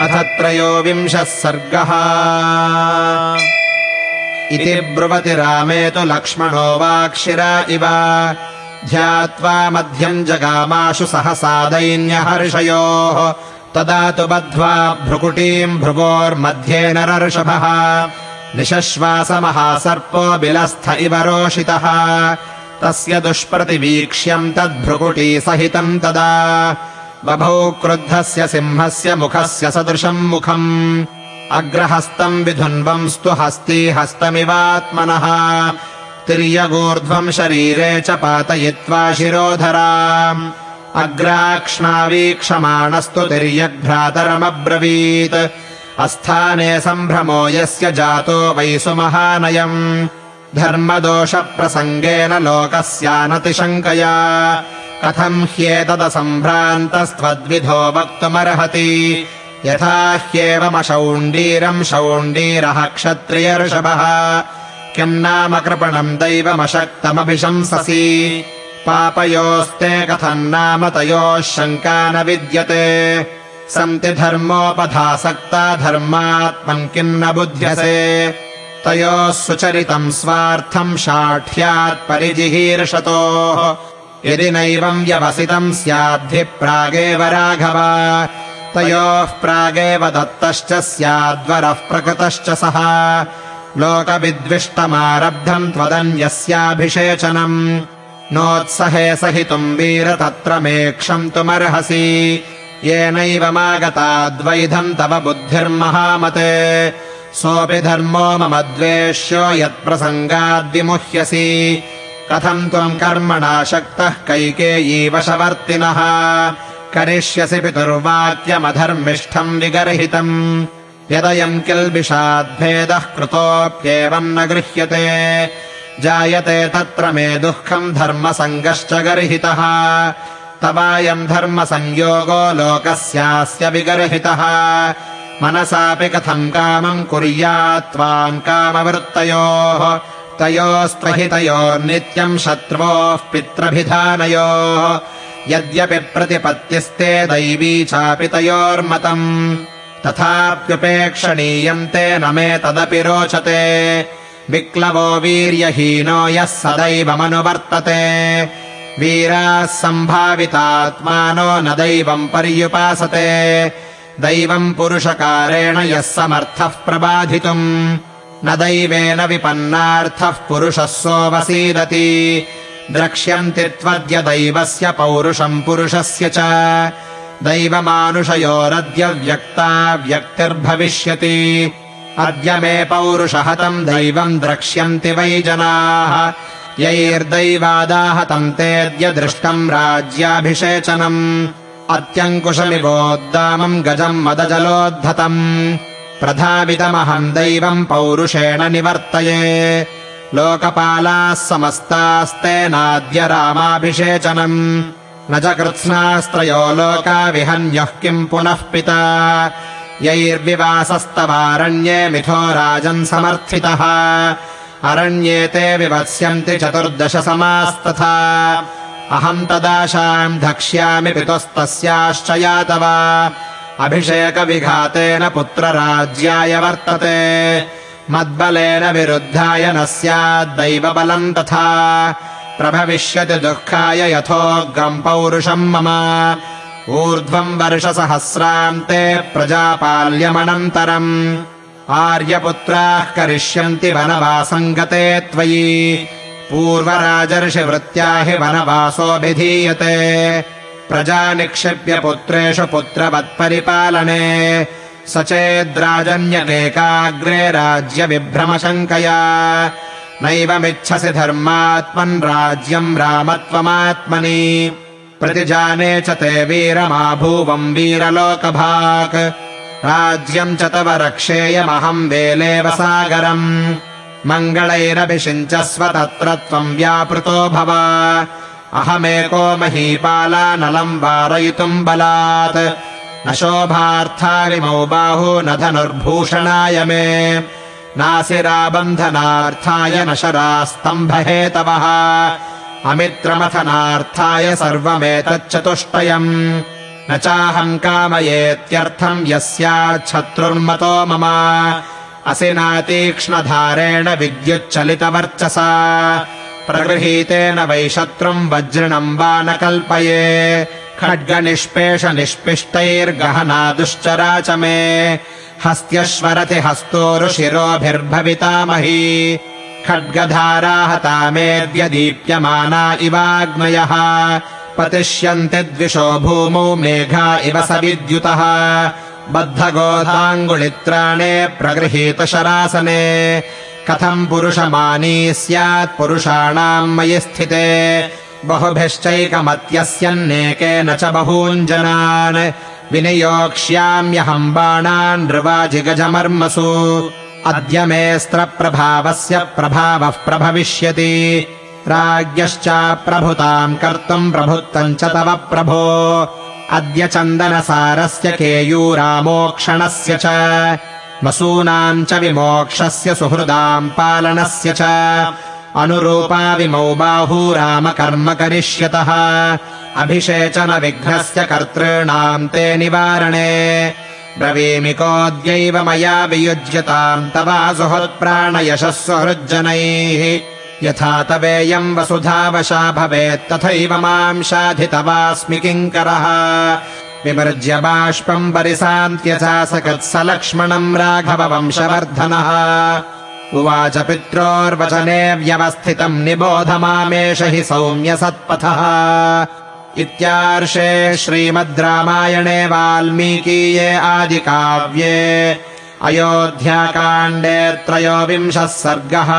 अथ त्रयोविंशः सर्गः। इति ब्रुवति रामे तु लक्ष्मणो वाक्षिरा इव। ध्यात्वा मध्यम् जगामाशु सहसा दैन्यहर्षयोः। तदा तु बद्ध्वा भ्रुकुटीम् भ्रुवोर्मध्ये नरर्षभः। निशश्वासमहासर्पो बिलस्थ इव रोषितः। तस्य दुष्प्रतिवीक्ष्यम् तद्भ्रुकुटी सहितम् तदा बभौ क्रुद्धस्य सिंहस्य मुखस्य सदृशम् मुखम्। अग्रहस्तम् विधुन्वम् स्तु हस्ती हस्तमिवात्मनः। तिर्यगूर्ध्वम् शरीरे च पातयित्वा शिरोधरा अग्राक्ष्णावीक्षमाणस्तु तिर्यग्भ्रातरमब्रवीत्। अस्थाने सम्भ्रमो यस्य जातो वै सुमहानयम्। धर्मदोषप्रसङ्गेन लोकस्यानतिशङ्कया कथम् ह्येतदसम्भ्रान्तस्त्वद्विधो वक्तुमर्हति। यथा ह्येवमशौण्डीरम् शौण्डीरः क्षत्रियर्षभः किम् नाम कृपणम् दैवमशक्तमभिशंससि। पापयोस्ते कथम् नाम तयोः शङ्का न विद्यते। सन्ति धर्मोपधासक्ता धर्मात्मम् किम् न बुध्यसे। तयोः सुचरितम् स्वार्थम् शाठ्यात् परिजिहीर्षतोः यदि नैवम् व्यवसितम् स्याद्धि प्रागेव राघव तयोः प्रागेव दत्तश्च स्याद्वरः प्रकृतश्च सः। लोकविद्विष्टमारब्धम् त्वदन्यस्याभिषेचनम् नोत्सहे सहितुम् वीर तत्र मे क्षन्तुमर्हसि येनैवमागताद्वैधम् तव बुद्धिर्महामते सोऽपि धर्मो मम द्वेष्यो यत्प्रसङ्गाद्विमुह्यसि कथम् त्वम् कर्मणा शक्तः कैकेयीवशवर्तिनः करिष्यसि पितुर्वाक्यमधर्मिष्ठम् विगर्हितम् यदयम् किल्बिषाद्भेदः कृतोऽप्येवम् न गृह्यते। जायते तत्र मे दुःखम् धर्मसङ्गश्च गर्हितः। तवायम् धर्मसंयोगो लोकस्यास्य विगर्हितः। मनसापि कथम् कामम् कुर्यात् त्वाम् कामवृत्तयोः तयोस्त्वहितयोर्नित्यम् शत्रोः पित्रभिधानयोः यद्यपि प्रतिपत्तिस्ते दैवी चापि तयोर्मतम् तथाप्युपेक्षणीयम् ते न मे तदपि रोचते। विक्लवो वीर्यहीनो यः सदैवमनुवर्तते। वीराः सम्भावितात्मानो न दैवम् पर्युपासते। दैवम् पुरुषकारेण यः समर्थः प्रबाधितुम् न दैवेन विपन्नार्थः पुरुषः सोऽवसीदति। द्रक्ष्यन्ति त्वद्य दैवस्य पौरुषम् पुरुषस्य च। दैवमानुषयोरद्य व्यक्ता व्यक्तिर्भविष्यति। अद्य मे पौरुषहतम् दैवम् द्रक्ष्यन्ति वै जनाः। यैर्दैवादाहतम् तेऽद्य दृष्टम् राज्याभिषेचनम्। अत्यङ्कुशमिवोद्दामम् गजम् मदजलोद्धतम् प्रधावितमहम् दैवम् पौरुषेण निवर्तये। लोकपालाः समस्तास्तेनाद्य रामाभिषेचनम्। न च कृत्स्नास्त्रयो लोका विहन्यः किम् पुनः पिता। यैर्विवासस्तवारण्ये मिथो राजन् समर्थितः। अरण्ये ते विवत्स्यन्ति चतुर्दश समास्तथा अहम् तदाशाम् धक्ष्यामि पितुस्तस्याश्च यातवा अभिषेकविघातेन पुत्रराज्याय वर्तते। मद्बलेन विरुद्धाय न स्याद्दैवबलम् तथा। प्रभविष्यति दुःखाय यथोग्रम् पौरुषम् मम। ऊर्ध्वम् वर्षसहस्रान्ते प्रजापाल्यमनन्तरम्। आर्यपुत्राः करिष्यन्ति वनवासम् गते त्वयि। पूर्वराजर्षिवृत्त्या हि वनवासोऽभिधीयते प्रजा निक्षिप्य पुत्रेषु पुत्रवत्परिपालने। स चेद्राजन्यनेकाग्रे राज्यविभ्रमशङ्कया। नैवमिच्छसि धर्मात्मन् राज्यम् रामत्वमात्मनि। प्रतिजाने च ते वीरमाभूवम् वीरलोकभाक्। राज्यम् च तव रक्षेयमहम् वेलेव सागरम्। मङ्गलैरभिषिञ्चस्व तत्र त्वम् व्यापृतो भव अहमेको महीपालानलम् वारयितुम् बलात्। न शोभार्थारिमौ बाहू न धनुर्भूषणाय मे। नासिराबन्धनार्थाय न शरास्तम्भहेतवः अमित्रमथनार्थाय सर्वमेतच्चतुष्टयम्। न चाहम् कामयेत्यर्थम् यस्याच्छत्रुर्मतो मम। असिनातीक्ष्णधारेण विद्युच्चलितवर्चसा प्रगृहीतेन वै शत्रुम् वज्रिणम् वा न कल्पये खड्गनिष्पेष निष्पिष्टैर्गहना दुश्चरा च मे। हस्त्यश्वरति हस्तोरुशिरोभिर्भवितामही खड्गधारा हता मेऽद्य दीप्यमाना इवाग्नयः पतिष्यन्ति द्विषो भूमौ मेघा इव स विद्युतः बद्धगोधाङ्गुलित्राणे प्रगृहीतशरासने कथम् पुरुषमानी स्यात् पुरुषाणाम् मयि स्थिते। बहुभिश्चैकमत्यस्यन्नेकेन च बहूञ्जनान् विनियोक्ष्याम्यहम् बाणान् नृवाजिगजमर्मसु। अद्य मेऽस्त्रप्रभावस्य प्रभावः प्रभविष्यति। राज्ञश्चाप्रभुताम् कर्तुम् प्रभुत्वम् च तव प्रभो। अद्य चन्दनसारस्य केयूरामोक्षणस्य च वसूनाम् च विमोक्षस्य सुहृदाम् पालनस्य च अनुरूपाविमौ बाहू रामकर्म करिष्यतः। अभिषेचनविघ्नस्य कर्तॄणाम् ते निवारणे। ब्रवीमिकोऽद्यैव मया वियुज्यताम् तवासुहृत्प्राणयशः सुहृज्जनैः। यथा तवेयम् वसुधावशा भवेत् तथैव माम् शाधितवास्मि किङ्करः विमृज्य बाष्पम् परिसान्त्य चासकत्स लक्ष्मणम् राघववंशवर्धनः। उवाच पित्रोर्वचने व्यवस्थितम् निबोध मामेष हि सौम्य सत्पथः इत्यार्षे श्रीमद् रामायणे वाल्मीकीये आदिकाव्ये अयोध्याकाण्डे त्रयोविंशः सर्गः